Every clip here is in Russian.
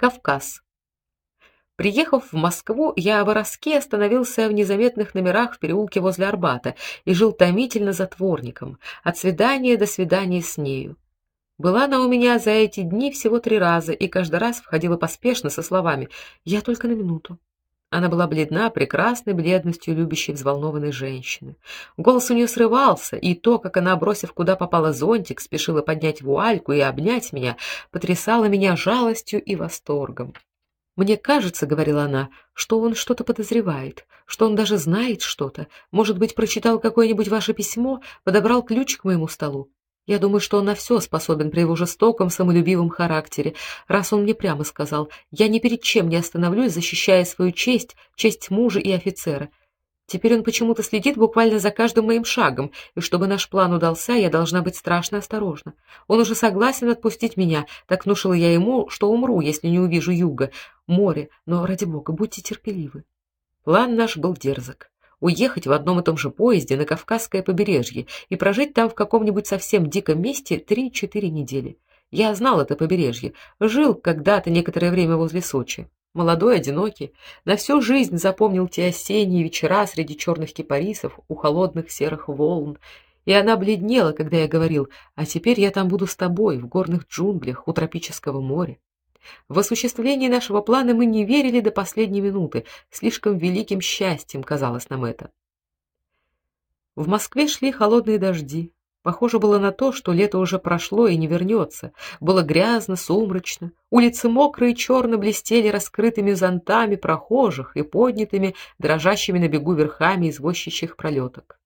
Кавказ. Приехав в Москву, я в Ороске остановился в незаметных номерах в переулке возле Арбата и жил томительно затворником, от свидания до свидания с нею. Была она у меня за эти дни всего три раза и каждый раз входила поспешно со словами: "Я только на минуту". Она была бледна, прекрасной бледностью любящей взволнованной женщины. Голос у нее срывался, и то, как она, бросив куда попало зонтик, спешила поднять вуальку и обнять меня, потрясало меня жалостью и восторгом. Мне кажется, говорила она, что он что-то подозревает, что он даже знает что-то, может быть, прочитал какое-нибудь ваше письмо, подобрал ключ к моему столу. Я думаю, что он на все способен при его жестоком, самолюбивом характере, раз он мне прямо сказал: "Я ни перед чем не остановлюсь, защищая свою честь, честь мужа и офицера". Теперь он почему-то следит буквально за каждым моим шагом, и чтобы наш план удался, я должна быть страшно осторожна. Он уже согласен отпустить меня, так внушила я ему, что умру, если не увижу юга, море, но ради бога, будьте терпеливы. План наш был дерзок уехать в одном и том же поезде на Кавказское побережье и прожить там в каком-нибудь совсем диком месте три-четыре недели. Я знал это побережье, жил когда-то некоторое время возле Сочи. Молодой, одинокий, на всю жизнь запомнил те осенние вечера среди черных кипарисов у холодных серых волн, и она бледнела, когда я говорил: "А теперь я там буду с тобой в горных джунглях у тропического моря". В осуществлении нашего плана мы не верили до последней минуты, слишком великим счастьем казалось нам это. В Москве шли холодные дожди. Похоже было на то, что лето уже прошло и не вернется. Было грязно, сумрачно. Улицы мокрые черно блестели раскрытыми зонтами прохожих и поднятыми, дрожащими на бегу верхами извозчичьих пролеток.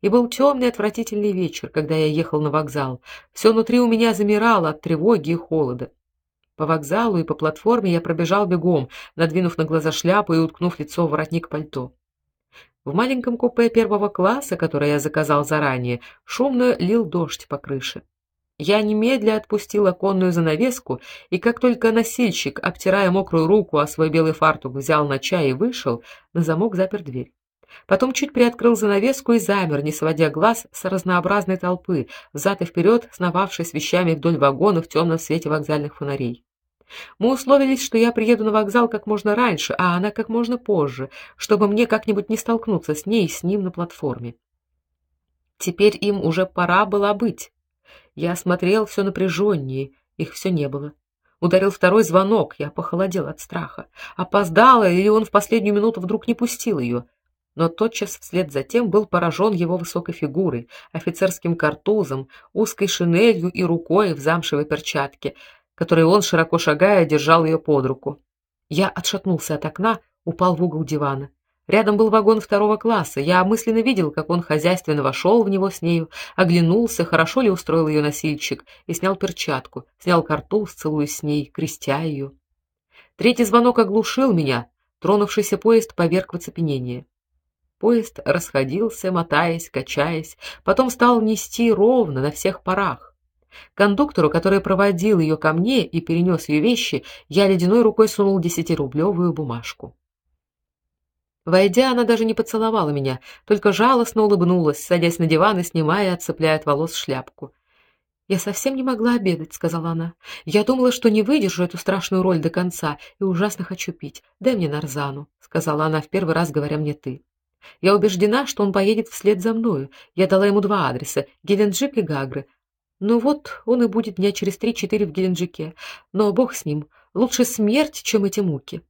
И был темный отвратительный вечер, когда я ехал на вокзал. Все внутри у меня замирало от тревоги и холода. По вокзалу и по платформе я пробежал бегом, надвинув на глаза шляпу и уткнув лицо в воротник пальто. В маленьком купе первого класса, которое я заказал заранее, шумно лил дождь по крыше. Я немедля отпустил оконную занавеску, и как только носильщик, обтирая мокрую руку о свой белый фартук, взял на чай и вышел, на замок запер дверь. Потом чуть приоткрыл занавеску и замер, не сводя глаз с разнообразной толпы, взад и вперед сновавшей с вещами вдоль вагонов в темном свете вокзальных фонарей. Мы условились, что я приеду на вокзал как можно раньше, а она как можно позже, чтобы мне как-нибудь не столкнуться с ней и с ним на платформе. Теперь им уже пора было быть. Я смотрел все напряженнее, их все не было. Ударил второй звонок, я похолодел от страха. Опоздала, или он в последнюю минуту вдруг не пустил ее. Но тотчас вслед за тем был поражен его высокой фигурой, офицерским картузом, узкой шинелью и рукой в замшевой перчатке — которой он, широко шагая, держал ее под руку. Я отшатнулся от окна, упал в угол дивана. Рядом был вагон второго класса. Я мысленно видел, как он хозяйственно вошел в него с нею, оглянулся, хорошо ли устроил ее носильщик, и снял перчатку, снял картуз, целуясь с ней, крестя ее. Третий звонок оглушил меня. Тронувшийся поезд поверг в оцепенение. Поезд расходился, мотаясь, качаясь, потом стал нести ровно на всех парах. Кондуктору, который проводил ее ко мне и перенес ее вещи, я ледяной рукой сунул десятирублевую бумажку. Войдя, она даже не поцеловала меня, только жалостно улыбнулась, садясь на диван и снимая, отцепляя от волос шляпку. Я совсем не могла обедать, сказала она. Я думала, что не выдержу эту страшную роль до конца и ужасно хочу пить. Дай мне нарзану, сказала она в первый раз, говоря мне ты. Я убеждена, что он поедет вслед за мною. Я дала ему два адреса: Геленджик и Гагры. Ну вот, он и будет дня через три-четыре в Геленджике. Но бог с ним, лучше смерть, чем эти муки.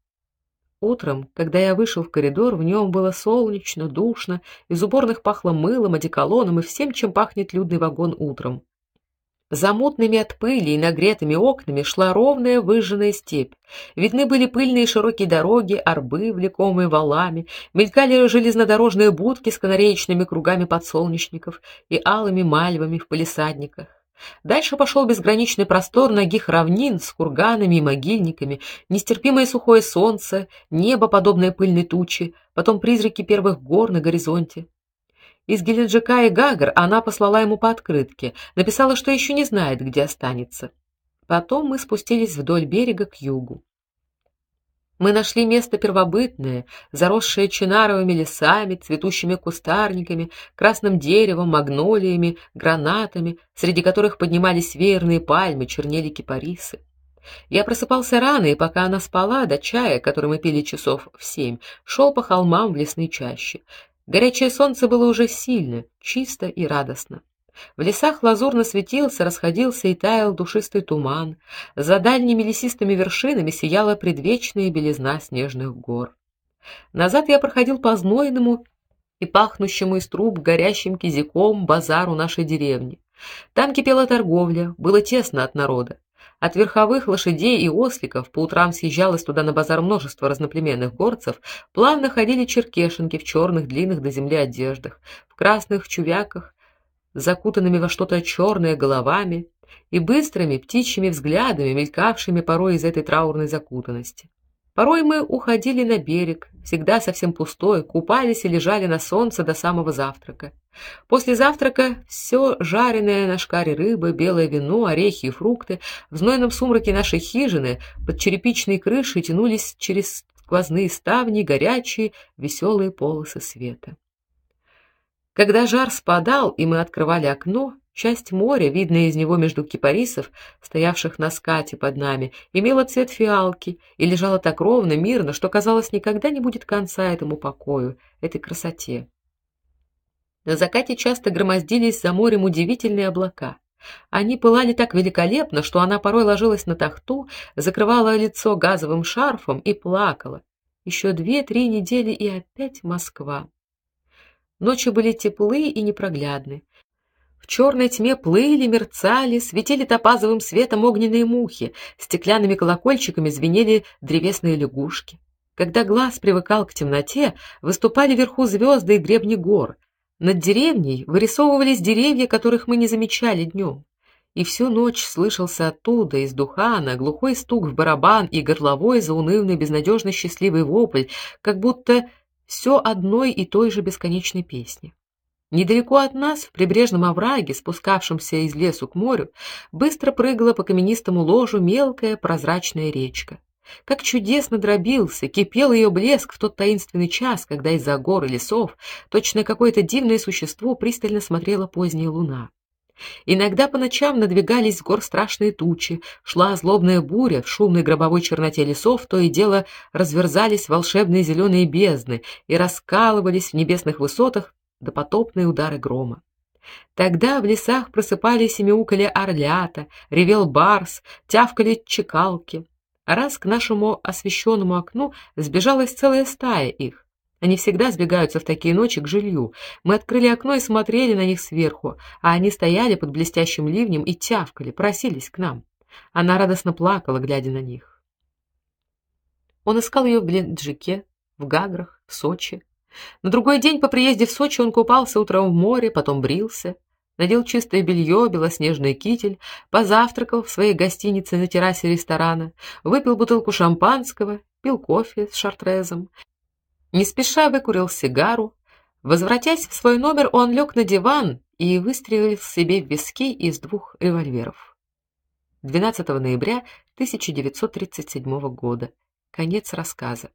Утром, когда я вышел в коридор, в нем было солнечно, душно, из уборных пахло мылом, одеколоном и всем, чем пахнет людный вагон утром. За мутными от пыли и нагретыми окнами шла ровная выжженная степь. Видны были пыльные широкие дороги, арбы, влекомые валами, мелькали железнодорожные будки с канареечными кругами подсолнечников и алыми мальвами в палисадниках. Дальше пошел безграничный простор нагих равнин с курганами и могильниками, нестерпимое сухое солнце, небо, подобное пыльной туче, потом призраки первых гор на горизонте. Из Геленджика и Гагар она послала ему по открытке, написала, что еще не знает, где останется. Потом мы спустились вдоль берега к югу. Мы нашли место первобытное, заросшее чинаровыми лесами, цветущими кустарниками, красным деревом, магнолиями, гранатами, среди которых поднимались веерные пальмы, чернели кипарисы. Я просыпался рано, и пока она спала, до чая, который мы пили часов в семь, шел по холмам в лесной чаще. Горячее солнце было уже сильно, чисто и радостно. В лесах лазурно светился, расходился и таял душистый туман. За дальними лесистыми вершинами сияла предвечная белизна снежных гор. Назад я проходил по знойному и пахнущему из труб горящим кизиком базару нашей деревни. Там кипела торговля, было тесно от народа. От верховых лошадей и осликов по утрам съезжалось туда на базар множество разноплеменных горцев, плавно ходили черкешенки в черных длинных до земли одеждах, в красных чувяках, закутанными во что-то черное головами и быстрыми птичьими взглядами, мелькавшими порой из этой траурной закутанности. Порой мы уходили на берег, всегда совсем пустой, купались и лежали на солнце до самого завтрака. После завтрака все жареное на шкаре рыба, белое вино, орехи и фрукты в знойном сумраке нашей хижины под черепичной крышей тянулись через сквозные ставни горячие, веселые полосы света. Когда жар спадал, и мы открывали окно, часть моря, видная из него между кипарисов, стоявших на скате под нами, имела цвет фиалки и лежала так ровно, мирно, что казалось, никогда не будет конца этому покою, этой красоте. На закате часто громоздились за морем удивительные облака. Они пылали так великолепно, что она порой ложилась на тахту, закрывала лицо газовым шарфом и плакала. Еще две-три недели и опять Москва. Ночи были теплые и непроглядны. В черной тьме плыли, мерцали, светили топазовым светом огненные мухи, стеклянными колокольчиками звенели древесные лягушки. Когда глаз привыкал к темноте, выступали вверху звезды и гребни гор — над деревней вырисовывались деревья, которых мы не замечали днем. И всю ночь слышался оттуда, из Духана, глухой стук в барабан и горловой заунывный безнадежно счастливый вопль, как будто все одной и той же бесконечной песни. Недалеко от нас, в прибрежном овраге, спускавшемся из лесу к морю, быстро прыгала по каменистому ложу мелкая прозрачная речка. Как чудесно дробился, кипел ее блеск в тот таинственный час, когда из-за гор и лесов точно какое-то дивное существо пристально смотрела поздняя луна. Иногда по ночам надвигались с гор страшные тучи, шла злобная буря, в шумной гробовой черноте лесов то и дело разверзались волшебные зеленые бездны и раскалывались в небесных высотах допотопные удары грома. Тогда в лесах просыпались и орлята, ревел барс, тявкали чекалки, Раз к нашему освещенному окну сбежалась целая стая их. Они всегда сбегаются в такие ночи к жилью. Мы открыли окно и смотрели на них сверху, а они стояли под блестящим ливнем и тявкали, просились к нам. Она радостно плакала, глядя на них. Он искал ее в Геленджике, в Гаграх, в Сочи. На другой день по приезде в Сочи он купался утром в море, потом брился надел чистое белье, белоснежный китель, позавтракал в своей гостинице на террасе ресторана, выпил бутылку шампанского, пил кофе с шартрезом, не спеша выкурил сигару. Возвратясь в свой номер, он лег на диван и выстрелил себе в виски из двух револьверов. 12 ноября 1937 года. Конец рассказа.